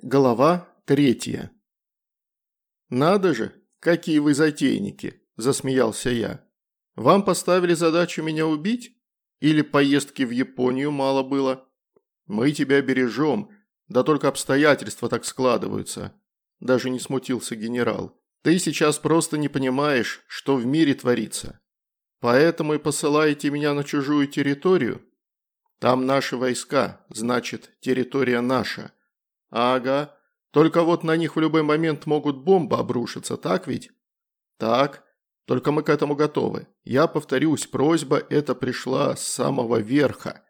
Глава третья. «Надо же, какие вы затейники!» – засмеялся я. «Вам поставили задачу меня убить? Или поездки в Японию мало было? Мы тебя бережем, да только обстоятельства так складываются». Даже не смутился генерал. «Ты сейчас просто не понимаешь, что в мире творится. Поэтому и посылаете меня на чужую территорию? Там наши войска, значит, территория наша». «Ага. Только вот на них в любой момент могут бомбы обрушиться, так ведь?» «Так. Только мы к этому готовы. Я повторюсь, просьба эта пришла с самого верха».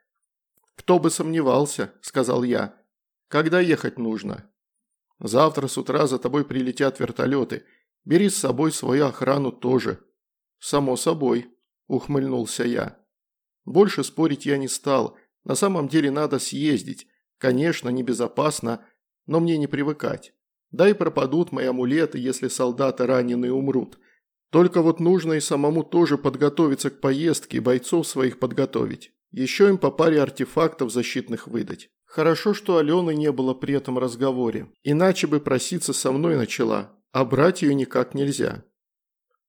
«Кто бы сомневался», – сказал я. «Когда ехать нужно?» «Завтра с утра за тобой прилетят вертолеты. Бери с собой свою охрану тоже». «Само собой», – ухмыльнулся я. Больше спорить я не стал. На самом деле надо съездить. Конечно, небезопасно, но мне не привыкать. Да и пропадут мои амулеты, если солдаты раненые умрут. Только вот нужно и самому тоже подготовиться к поездке и бойцов своих подготовить. Еще им по паре артефактов защитных выдать. Хорошо, что Алены не было при этом разговоре. Иначе бы проситься со мной начала, а брать ее никак нельзя.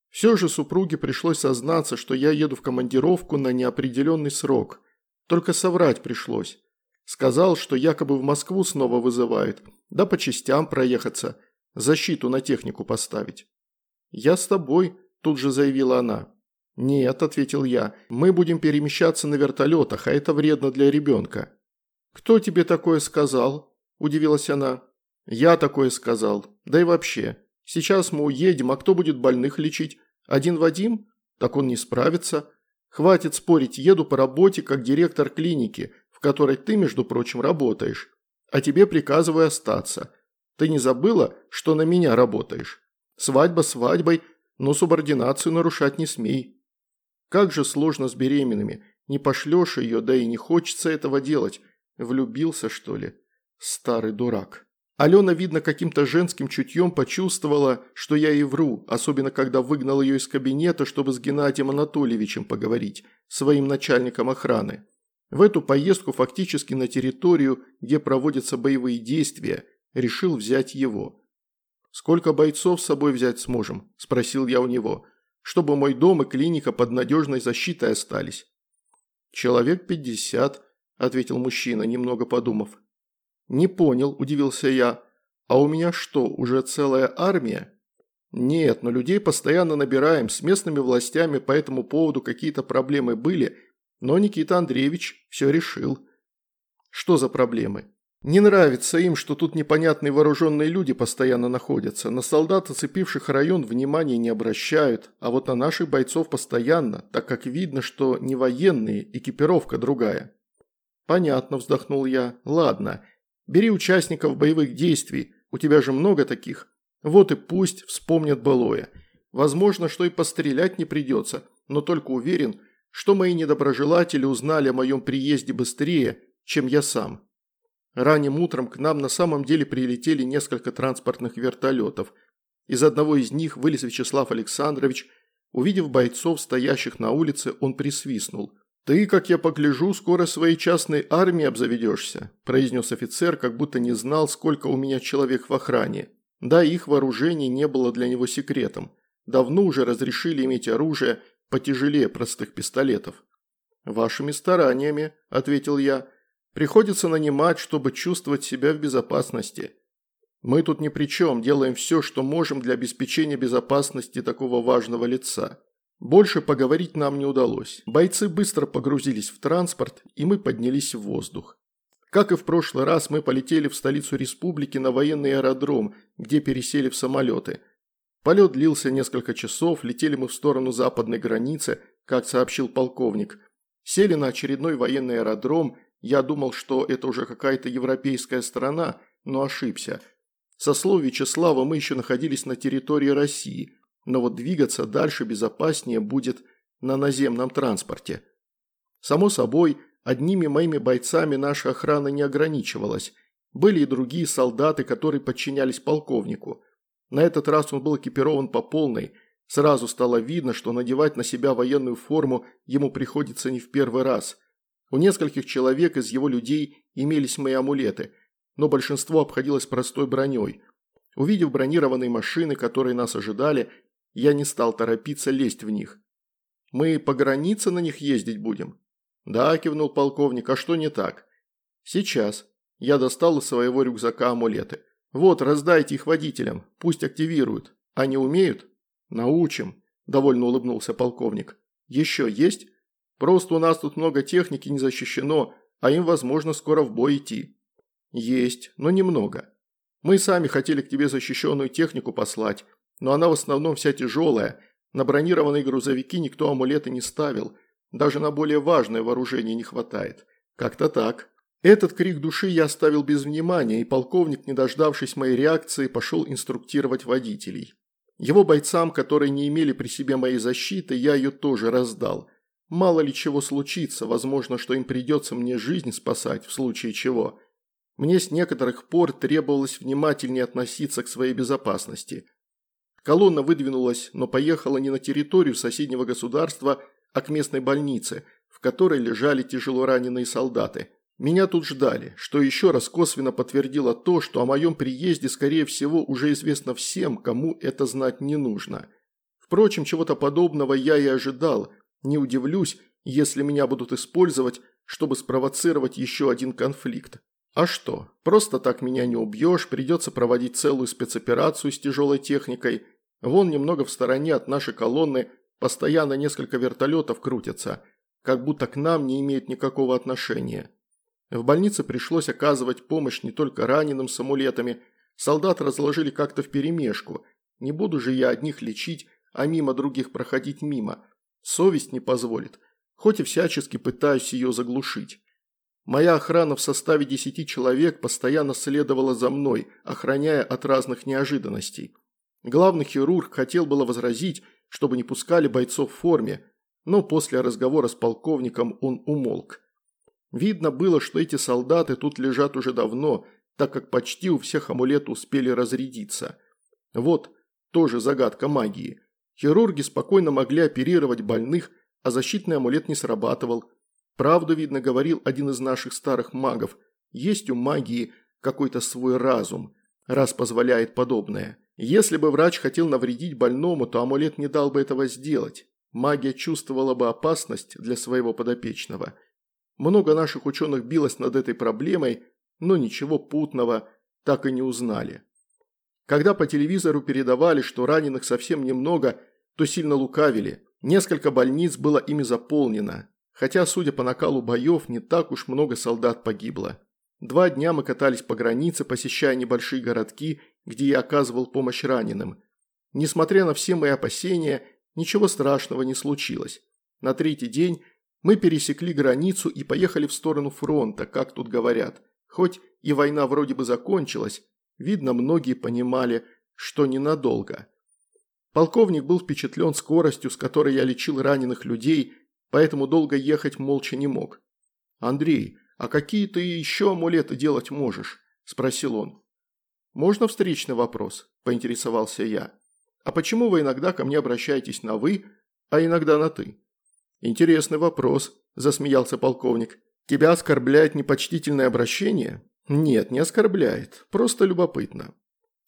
Все же супруге пришлось сознаться, что я еду в командировку на неопределенный срок. Только соврать пришлось. Сказал, что якобы в Москву снова вызывают, да по частям проехаться, защиту на технику поставить. «Я с тобой», – тут же заявила она. «Нет», – ответил я, – «мы будем перемещаться на вертолетах, а это вредно для ребенка». «Кто тебе такое сказал?» – удивилась она. «Я такое сказал. Да и вообще. Сейчас мы уедем, а кто будет больных лечить? Один Вадим? Так он не справится. Хватит спорить, еду по работе как директор клиники, которой ты, между прочим, работаешь. А тебе приказываю остаться. Ты не забыла, что на меня работаешь? Свадьба свадьбой, но субординацию нарушать не смей. Как же сложно с беременными. Не пошлешь ее, да и не хочется этого делать. Влюбился, что ли? Старый дурак. Алена, видно, каким-то женским чутьем почувствовала, что я и вру, особенно когда выгнал ее из кабинета, чтобы с Геннадием Анатольевичем поговорить, своим начальником охраны. В эту поездку фактически на территорию, где проводятся боевые действия, решил взять его. «Сколько бойцов с собой взять сможем?» – спросил я у него. «Чтобы мой дом и клиника под надежной защитой остались». «Человек пятьдесят», – ответил мужчина, немного подумав. «Не понял», – удивился я. «А у меня что, уже целая армия?» «Нет, но людей постоянно набираем, с местными властями по этому поводу какие-то проблемы были, но Никита Андреевич все решил. Что за проблемы? Не нравится им, что тут непонятные вооруженные люди постоянно находятся. На солдат, оцепивших район, внимания не обращают, а вот на наших бойцов постоянно, так как видно, что не военные, экипировка другая. Понятно, вздохнул я. Ладно, бери участников боевых действий, у тебя же много таких. Вот и пусть вспомнят былое. Возможно, что и пострелять не придется, но только уверен – что мои недоброжелатели узнали о моем приезде быстрее, чем я сам. Ранним утром к нам на самом деле прилетели несколько транспортных вертолетов. Из одного из них вылез Вячеслав Александрович. Увидев бойцов, стоящих на улице, он присвистнул. «Ты, как я погляжу, скоро своей частной армией обзаведешься», – произнес офицер, как будто не знал, сколько у меня человек в охране. Да, их вооружение не было для него секретом. Давно уже разрешили иметь оружие – потяжелее простых пистолетов. «Вашими стараниями», – ответил я. «Приходится нанимать, чтобы чувствовать себя в безопасности. Мы тут ни при чем, делаем все, что можем для обеспечения безопасности такого важного лица». Больше поговорить нам не удалось. Бойцы быстро погрузились в транспорт, и мы поднялись в воздух. Как и в прошлый раз, мы полетели в столицу республики на военный аэродром, где пересели в самолеты – Полет длился несколько часов, летели мы в сторону западной границы, как сообщил полковник. Сели на очередной военный аэродром, я думал, что это уже какая-то европейская страна, но ошибся. Со слов Вячеслава мы еще находились на территории России, но вот двигаться дальше безопаснее будет на наземном транспорте. Само собой, одними моими бойцами наша охрана не ограничивалась. Были и другие солдаты, которые подчинялись полковнику – на этот раз он был экипирован по полной. Сразу стало видно, что надевать на себя военную форму ему приходится не в первый раз. У нескольких человек из его людей имелись мои амулеты. но большинство обходилось простой броней. Увидев бронированные машины, которые нас ожидали, я не стал торопиться лезть в них. «Мы по границе на них ездить будем?» «Да», – кивнул полковник, – «а что не так?» «Сейчас». Я достал из своего рюкзака амулеты. «Вот, раздайте их водителям, пусть активируют. Они умеют?» «Научим», – довольно улыбнулся полковник. «Еще есть?» «Просто у нас тут много техники не защищено, а им, возможно, скоро в бой идти». «Есть, но немного. Мы сами хотели к тебе защищенную технику послать, но она в основном вся тяжелая. На бронированные грузовики никто амулеты не ставил. Даже на более важное вооружение не хватает. Как-то так». Этот крик души я оставил без внимания, и полковник, не дождавшись моей реакции, пошел инструктировать водителей. Его бойцам, которые не имели при себе моей защиты, я ее тоже раздал. Мало ли чего случится, возможно, что им придется мне жизнь спасать, в случае чего. Мне с некоторых пор требовалось внимательнее относиться к своей безопасности. Колонна выдвинулась, но поехала не на территорию соседнего государства, а к местной больнице, в которой лежали тяжело раненые солдаты – меня тут ждали, что еще раз косвенно подтвердило то, что о моем приезде, скорее всего, уже известно всем, кому это знать не нужно. Впрочем, чего-то подобного я и ожидал. Не удивлюсь, если меня будут использовать, чтобы спровоцировать еще один конфликт. А что, просто так меня не убьешь, придется проводить целую спецоперацию с тяжелой техникой. Вон немного в стороне от нашей колонны постоянно несколько вертолетов крутятся, как будто к нам не имеют никакого отношения. В больнице пришлось оказывать помощь не только раненым с амулетами, солдат разложили как-то вперемешку. Не буду же я одних лечить, а мимо других проходить мимо. Совесть не позволит, хоть и всячески пытаюсь ее заглушить. Моя охрана в составе десяти человек постоянно следовала за мной, охраняя от разных неожиданностей. Главный хирург хотел было возразить, чтобы не пускали бойцов в форме, но после разговора с полковником он умолк. Видно было, что эти солдаты тут лежат уже давно, так как почти у всех амулеты успели разрядиться. Вот, тоже загадка магии. Хирурги спокойно могли оперировать больных, а защитный амулет не срабатывал. Правду, видно, говорил один из наших старых магов. Есть у магии какой-то свой разум, раз позволяет подобное. Если бы врач хотел навредить больному, то амулет не дал бы этого сделать. Магия чувствовала бы опасность для своего подопечного – много наших ученых билось над этой проблемой, но ничего путного так и не узнали. Когда по телевизору передавали, что раненых совсем немного, то сильно лукавили. Несколько больниц было ими заполнено. Хотя, судя по накалу боев, не так уж много солдат погибло. Два дня мы катались по границе, посещая небольшие городки, где я оказывал помощь раненым. Несмотря на все мои опасения, ничего страшного не случилось. На третий день мы пересекли границу и поехали в сторону фронта, как тут говорят. Хоть и война вроде бы закончилась, видно, многие понимали, что ненадолго. Полковник был впечатлен скоростью, с которой я лечил раненых людей, поэтому долго ехать молча не мог. «Андрей, а какие ты еще амулеты делать можешь?» – спросил он. «Можно встречный вопрос?» – поинтересовался я. «А почему вы иногда ко мне обращаетесь на «вы», а иногда на «ты»?» «Интересный вопрос», – засмеялся полковник. «Тебя оскорбляет непочтительное обращение?» «Нет, не оскорбляет. Просто любопытно.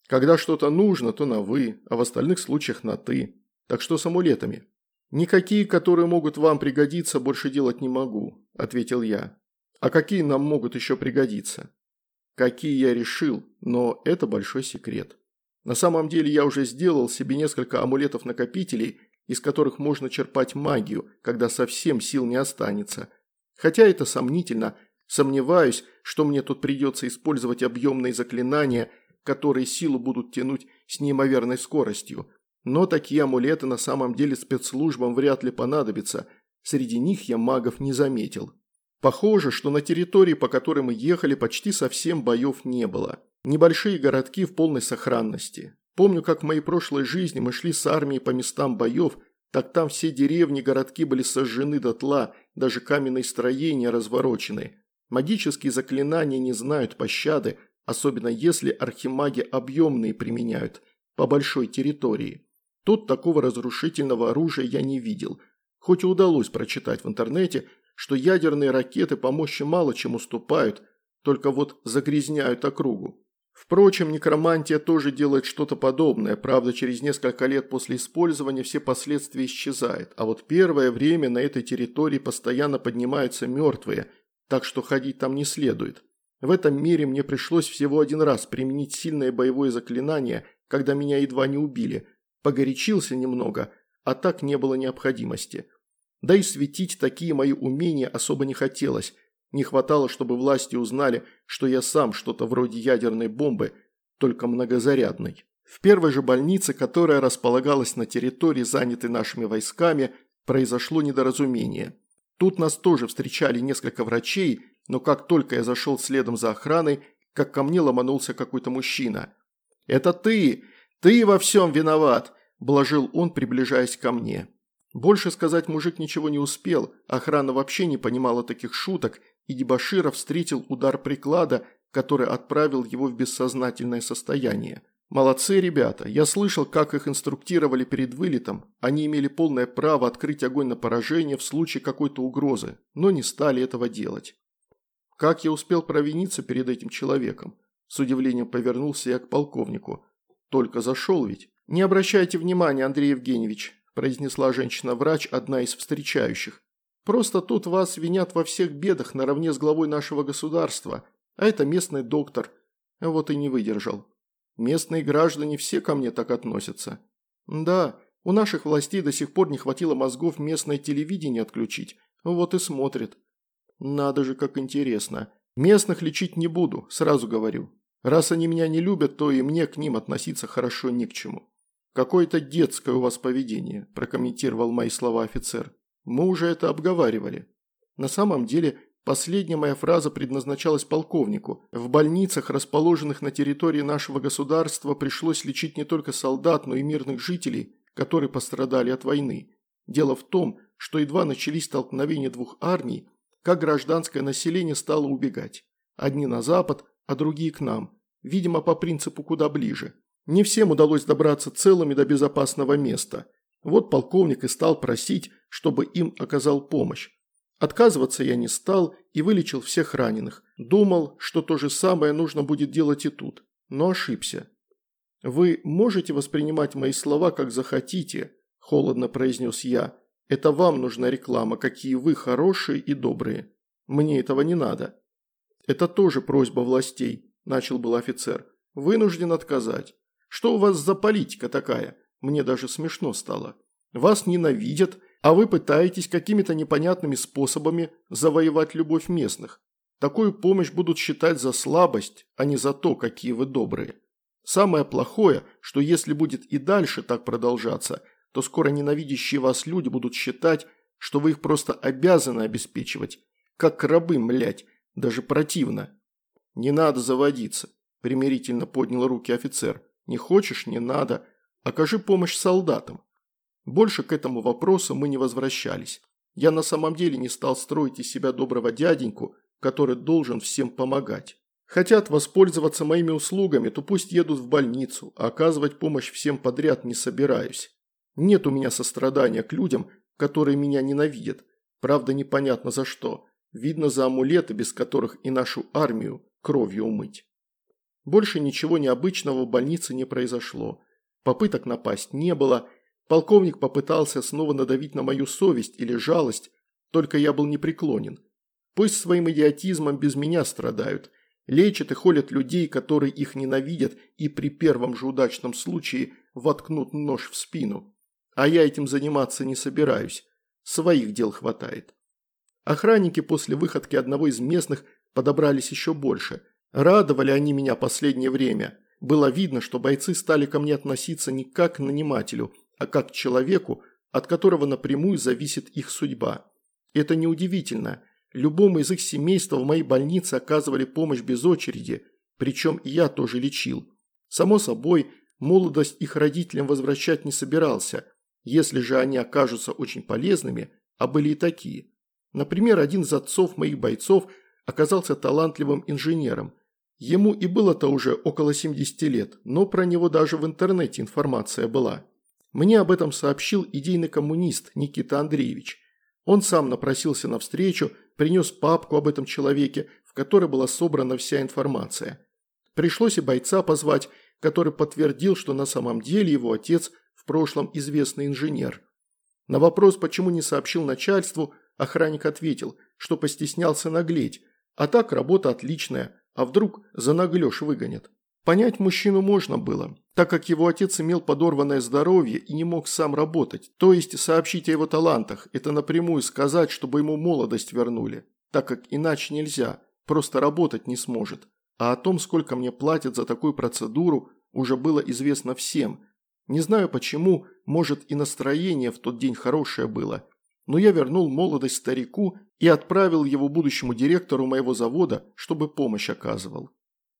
Когда что-то нужно, то на «вы», а в остальных случаях на «ты». Так что с амулетами?» «Никакие, которые могут вам пригодиться, больше делать не могу», – ответил я. «А какие нам могут еще пригодиться?» «Какие я решил, но это большой секрет. На самом деле я уже сделал себе несколько амулетов-накопителей из которых можно черпать магию, когда совсем сил не останется. Хотя это сомнительно, сомневаюсь, что мне тут придется использовать объемные заклинания, которые силу будут тянуть с неимоверной скоростью. Но такие амулеты на самом деле спецслужбам вряд ли понадобятся, среди них я магов не заметил. Похоже, что на территории, по которой мы ехали, почти совсем боев не было. Небольшие городки в полной сохранности. Помню, как в моей прошлой жизни мы шли с армией по местам боев, так там все деревни, городки были сожжены дотла, даже каменные строения разворочены. Магические заклинания не знают пощады, особенно если архимаги объемные применяют, по большой территории. Тут такого разрушительного оружия я не видел, хоть и удалось прочитать в интернете, что ядерные ракеты по мощи мало чем уступают, только вот загрязняют округу. Впрочем, некромантия тоже делает что-то подобное, правда, через несколько лет после использования все последствия исчезают, а вот первое время на этой территории постоянно поднимаются мертвые, так что ходить там не следует. В этом мире мне пришлось всего один раз применить сильное боевое заклинание, когда меня едва не убили. Погорячился немного, а так не было необходимости. Да и светить такие мои умения особо не хотелось – не хватало, чтобы власти узнали, что я сам что-то вроде ядерной бомбы, только многозарядной. В первой же больнице, которая располагалась на территории, занятой нашими войсками, произошло недоразумение. Тут нас тоже встречали несколько врачей, но как только я зашел следом за охраной, как ко мне ломанулся какой-то мужчина. «Это ты! Ты во всем виноват!» – блажил он, приближаясь ко мне. Больше сказать мужик ничего не успел, охрана вообще не понимала таких шуток и Дебашира встретил удар приклада, который отправил его в бессознательное состояние. Молодцы ребята, я слышал, как их инструктировали перед вылетом, они имели полное право открыть огонь на поражение в случае какой-то угрозы, но не стали этого делать. Как я успел провиниться перед этим человеком? С удивлением повернулся я к полковнику. Только зашел ведь. Не обращайте внимания, Андрей Евгеньевич, произнесла женщина-врач, одна из встречающих. Просто тут вас винят во всех бедах наравне с главой нашего государства, а это местный доктор. Вот и не выдержал. Местные граждане все ко мне так относятся. Да, у наших властей до сих пор не хватило мозгов местное телевидение отключить. Вот и смотрит. Надо же, как интересно. Местных лечить не буду, сразу говорю. Раз они меня не любят, то и мне к ним относиться хорошо ни к чему. Какое-то детское у вас поведение, прокомментировал мои слова офицер. Мы уже это обговаривали. На самом деле, последняя моя фраза предназначалась полковнику. В больницах, расположенных на территории нашего государства, пришлось лечить не только солдат, но и мирных жителей, которые пострадали от войны. Дело в том, что едва начались столкновения двух армий, как гражданское население стало убегать. Одни на запад, а другие к нам. Видимо, по принципу куда ближе. Не всем удалось добраться целыми до безопасного места. Вот полковник и стал просить, чтобы им оказал помощь. Отказываться я не стал и вылечил всех раненых. Думал, что то же самое нужно будет делать и тут, но ошибся. «Вы можете воспринимать мои слова как захотите», – холодно произнес я. «Это вам нужна реклама, какие вы хорошие и добрые. Мне этого не надо». «Это тоже просьба властей», – начал был офицер. «Вынужден отказать. Что у вас за политика такая? Мне даже смешно стало. Вас ненавидят, а вы пытаетесь какими-то непонятными способами завоевать любовь местных. Такую помощь будут считать за слабость, а не за то, какие вы добрые. Самое плохое, что если будет и дальше так продолжаться, то скоро ненавидящие вас люди будут считать, что вы их просто обязаны обеспечивать. Как рабы, млять, даже противно. Не надо заводиться, примирительно поднял руки офицер. Не хочешь – не надо. Окажи помощь солдатам. Больше к этому вопросу мы не возвращались. Я на самом деле не стал строить из себя доброго дяденьку, который должен всем помогать. Хотят воспользоваться моими услугами, то пусть едут в больницу, а оказывать помощь всем подряд не собираюсь. Нет у меня сострадания к людям, которые меня ненавидят. Правда, непонятно за что. Видно за амулеты, без которых и нашу армию кровью умыть. Больше ничего необычного в больнице не произошло. Попыток напасть не было. Полковник попытался снова надавить на мою совесть или жалость, только я был непреклонен. Пусть своим идиотизмом без меня страдают. Лечат и холят людей, которые их ненавидят и при первом же удачном случае воткнут нож в спину. А я этим заниматься не собираюсь. Своих дел хватает. Охранники после выходки одного из местных подобрались еще больше. Радовали они меня последнее время. Было видно, что бойцы стали ко мне относиться не как к нанимателю, а как человеку, от которого напрямую зависит их судьба. Это неудивительно. Любому из их семейства в моей больнице оказывали помощь без очереди, причем и я тоже лечил. Само собой, молодость их родителям возвращать не собирался, если же они окажутся очень полезными, а были и такие. Например, один из отцов моих бойцов оказался талантливым инженером – Ему и было-то уже около 70 лет, но про него даже в интернете информация была. Мне об этом сообщил идейный коммунист Никита Андреевич. Он сам напросился на встречу, принес папку об этом человеке, в которой была собрана вся информация. Пришлось и бойца позвать, который подтвердил, что на самом деле его отец в прошлом известный инженер. На вопрос, почему не сообщил начальству, охранник ответил, что постеснялся наглеть, а так работа отличная, а вдруг за наглешь выгонят. Понять мужчину можно было, так как его отец имел подорванное здоровье и не мог сам работать, то есть сообщить о его талантах, это напрямую сказать, чтобы ему молодость вернули, так как иначе нельзя, просто работать не сможет. А о том, сколько мне платят за такую процедуру, уже было известно всем. Не знаю почему, может и настроение в тот день хорошее было, но я вернул молодость старику и отправил его будущему директору моего завода, чтобы помощь оказывал.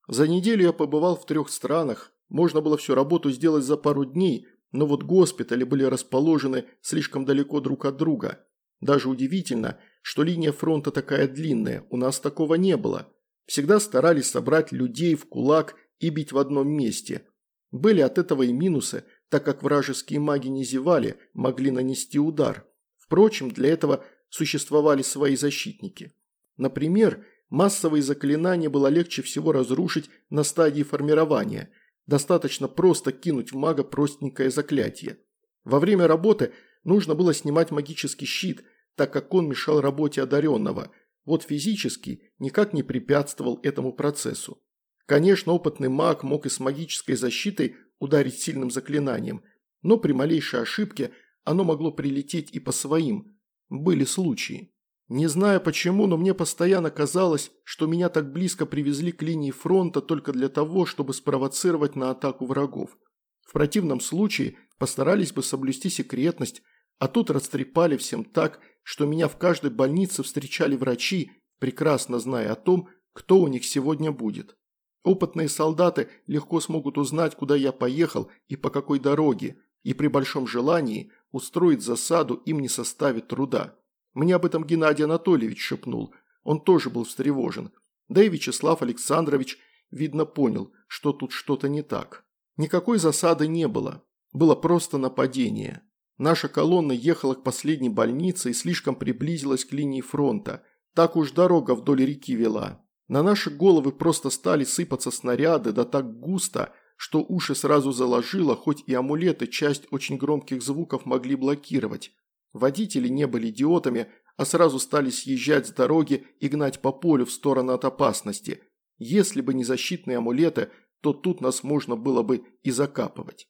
За неделю я побывал в трех странах, можно было всю работу сделать за пару дней, но вот госпитали были расположены слишком далеко друг от друга. Даже удивительно, что линия фронта такая длинная, у нас такого не было. Всегда старались собрать людей в кулак и бить в одном месте. Были от этого и минусы, так как вражеские маги не зевали, могли нанести удар. Впрочем, для этого существовали свои защитники. Например, Массовые заклинания было легче всего разрушить на стадии формирования. Достаточно просто кинуть в мага простенькое заклятие. Во время работы нужно было снимать магический щит, так как он мешал работе одаренного. Вот физически никак не препятствовал этому процессу. Конечно, опытный маг мог и с магической защитой ударить сильным заклинанием, но при малейшей ошибке оно могло прилететь и по своим. Были случаи. Не знаю почему, но мне постоянно казалось, что меня так близко привезли к линии фронта только для того, чтобы спровоцировать на атаку врагов. В противном случае постарались бы соблюсти секретность, а тут растрепали всем так, что меня в каждой больнице встречали врачи, прекрасно зная о том, кто у них сегодня будет. Опытные солдаты легко смогут узнать, куда я поехал и по какой дороге, и при большом желании устроить засаду им не составит труда. Мне об этом Геннадий Анатольевич шепнул. Он тоже был встревожен. Да и Вячеслав Александрович, видно, понял, что тут что-то не так. Никакой засады не было. Было просто нападение. Наша колонна ехала к последней больнице и слишком приблизилась к линии фронта. Так уж дорога вдоль реки вела. На наши головы просто стали сыпаться снаряды, да так густо, что уши сразу заложило, хоть и амулеты часть очень громких звуков могли блокировать. Водители не были идиотами, а сразу стали съезжать с дороги и гнать по полю в сторону от опасности. Если бы не защитные амулеты, то тут нас можно было бы и закапывать.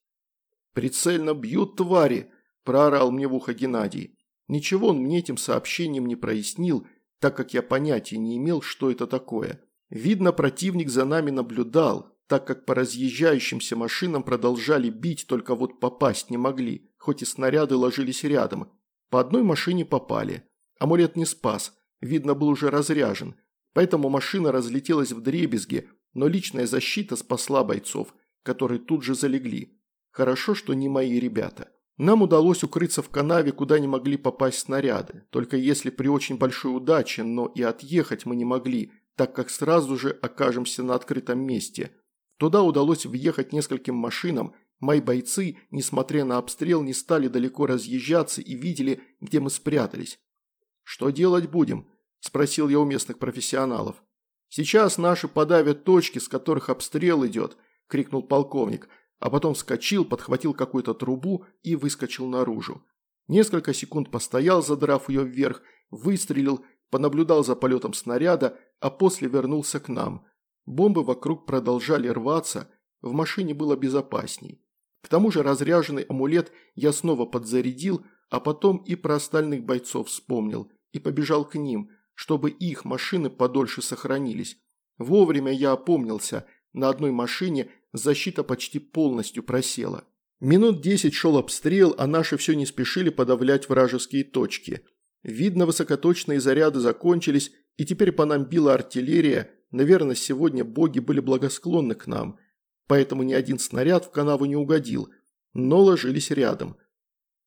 «Прицельно бьют твари!» – проорал мне в ухо Геннадий. Ничего он мне этим сообщением не прояснил, так как я понятия не имел, что это такое. Видно, противник за нами наблюдал, так как по разъезжающимся машинам продолжали бить, только вот попасть не могли, хоть и снаряды ложились рядом. По одной машине попали. Амулет не спас, видно, был уже разряжен. Поэтому машина разлетелась в дребезги, но личная защита спасла бойцов, которые тут же залегли. Хорошо, что не мои ребята. Нам удалось укрыться в канаве, куда не могли попасть снаряды. Только если при очень большой удаче, но и отъехать мы не могли, так как сразу же окажемся на открытом месте. Туда удалось въехать нескольким машинам, Мои бойцы, несмотря на обстрел, не стали далеко разъезжаться и видели, где мы спрятались. «Что делать будем?» – спросил я у местных профессионалов. «Сейчас наши подавят точки, с которых обстрел идет», – крикнул полковник, а потом вскочил, подхватил какую-то трубу и выскочил наружу. Несколько секунд постоял, задрав ее вверх, выстрелил, понаблюдал за полетом снаряда, а после вернулся к нам. Бомбы вокруг продолжали рваться, в машине было безопасней. К тому же разряженный амулет я снова подзарядил, а потом и про остальных бойцов вспомнил и побежал к ним, чтобы их машины подольше сохранились. Вовремя я опомнился, на одной машине защита почти полностью просела. Минут десять шел обстрел, а наши все не спешили подавлять вражеские точки. Видно, высокоточные заряды закончились, и теперь по нам била артиллерия, наверное, сегодня боги были благосклонны к нам – поэтому ни один снаряд в канаву не угодил, но ложились рядом.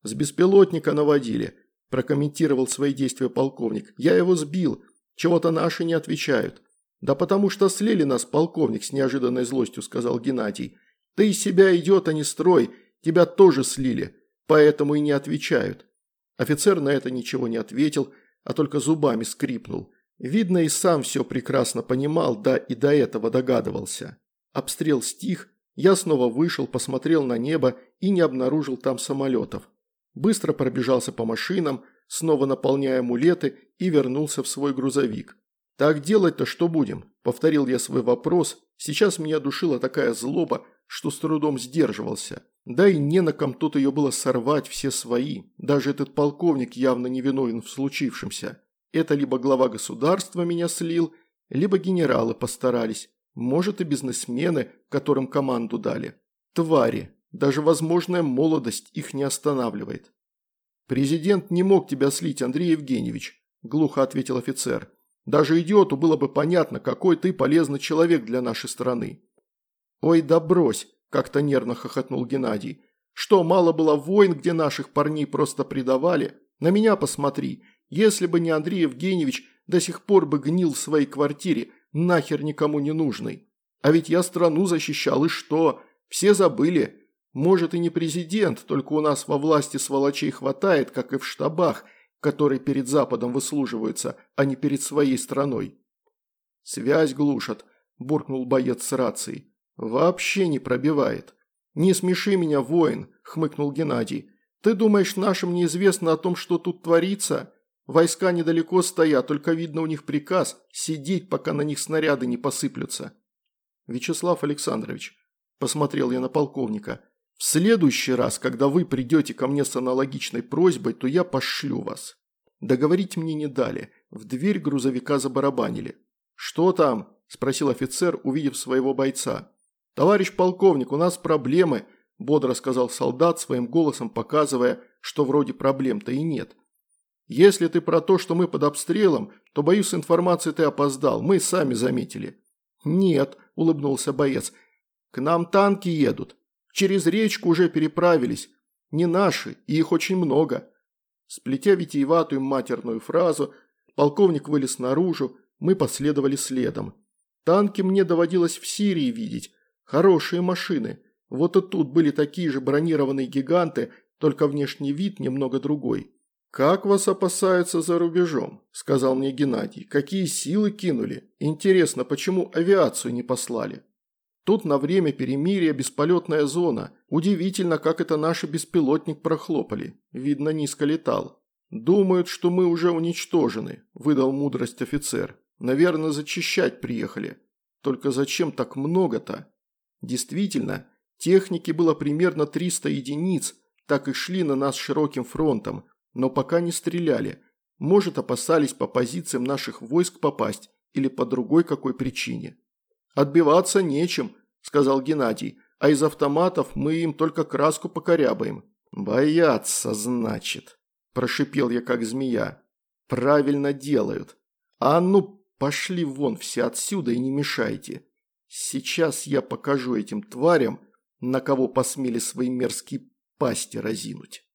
«С беспилотника наводили», – прокомментировал свои действия полковник. «Я его сбил. Чего-то наши не отвечают». «Да потому что слили нас, полковник», – с неожиданной злостью сказал Геннадий. «Ты из себя идет, а не строй. Тебя тоже слили, поэтому и не отвечают». Офицер на это ничего не ответил, а только зубами скрипнул. Видно, и сам все прекрасно понимал, да и до этого догадывался. Обстрел стих, я снова вышел, посмотрел на небо и не обнаружил там самолетов. Быстро пробежался по машинам, снова наполняя амулеты и вернулся в свой грузовик. «Так делать-то что будем?» – повторил я свой вопрос. Сейчас меня душила такая злоба, что с трудом сдерживался. Да и не на ком тут ее было сорвать, все свои. Даже этот полковник явно не виновен в случившемся. Это либо глава государства меня слил, либо генералы постарались. Может и бизнесмены, которым команду дали. Твари. Даже возможная молодость их не останавливает. «Президент не мог тебя слить, Андрей Евгеньевич», – глухо ответил офицер. «Даже идиоту было бы понятно, какой ты полезный человек для нашей страны». «Ой, да брось», – как-то нервно хохотнул Геннадий. «Что, мало было войн, где наших парней просто предавали? На меня посмотри. Если бы не Андрей Евгеньевич, до сих пор бы гнил в своей квартире, нахер никому не нужный. А ведь я страну защищал, и что? Все забыли. Может и не президент, только у нас во власти сволочей хватает, как и в штабах, которые перед Западом выслуживаются, а не перед своей страной. «Связь глушат», – буркнул боец с рацией. «Вообще не пробивает». «Не смеши меня, воин», – хмыкнул Геннадий. «Ты думаешь, нашим неизвестно о том, что тут творится? Войска недалеко стоят, только видно у них приказ сидеть, пока на них снаряды не посыплются». «Вячеслав Александрович», – посмотрел я на полковника – в следующий раз, когда вы придете ко мне с аналогичной просьбой, то я пошлю вас. Договорить мне не дали. В дверь грузовика забарабанили. «Что там?» – спросил офицер, увидев своего бойца. «Товарищ полковник, у нас проблемы», – бодро сказал солдат, своим голосом показывая, что вроде проблем-то и нет. «Если ты про то, что мы под обстрелом, то, боюсь, с информацией ты опоздал, мы сами заметили». «Нет», – улыбнулся боец, – «к нам танки едут. Через речку уже переправились. Не наши, и их очень много. Сплетя витиеватую матерную фразу, полковник вылез наружу, мы последовали следом. Танки мне доводилось в Сирии видеть. Хорошие машины. Вот и тут были такие же бронированные гиганты, только внешний вид немного другой. «Как вас опасаются за рубежом?» – сказал мне Геннадий. «Какие силы кинули? Интересно, почему авиацию не послали?» Тут на время перемирия бесполетная зона. Удивительно, как это наши беспилотник прохлопали. Видно, низко летал. Думают, что мы уже уничтожены, выдал мудрость офицер. Наверное, зачищать приехали. Только зачем так много-то? Действительно, техники было примерно 300 единиц, так и шли на нас широким фронтом, но пока не стреляли. Может, опасались по позициям наших войск попасть или по другой какой причине. Отбиваться нечем, – сказал Геннадий, – «а из автоматов мы им только краску покорябаем». «Боятся, значит», – прошипел я как змея. «Правильно делают. А ну, пошли вон все отсюда и не мешайте. Сейчас я покажу этим тварям, на кого посмели свои мерзкие пасти разинуть».